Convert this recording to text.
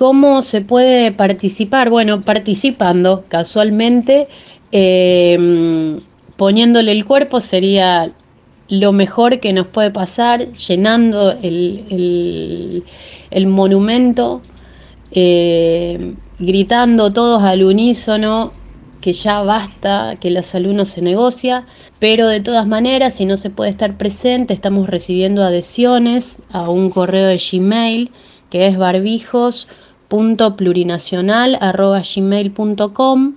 cómo se puede participar? Bueno, participando casualmente, em, poniéndole el cuerpo sería lo mejor que nos puede pasar, llenando el, monumento, em, gritando todos al unísono que ya basta, que la salud no se negocia, pero de todas maneras, si no se puede estar presente, estamos recibiendo adhesiones a un correo de Gmail que es barbijos.plurinacional.gmail.com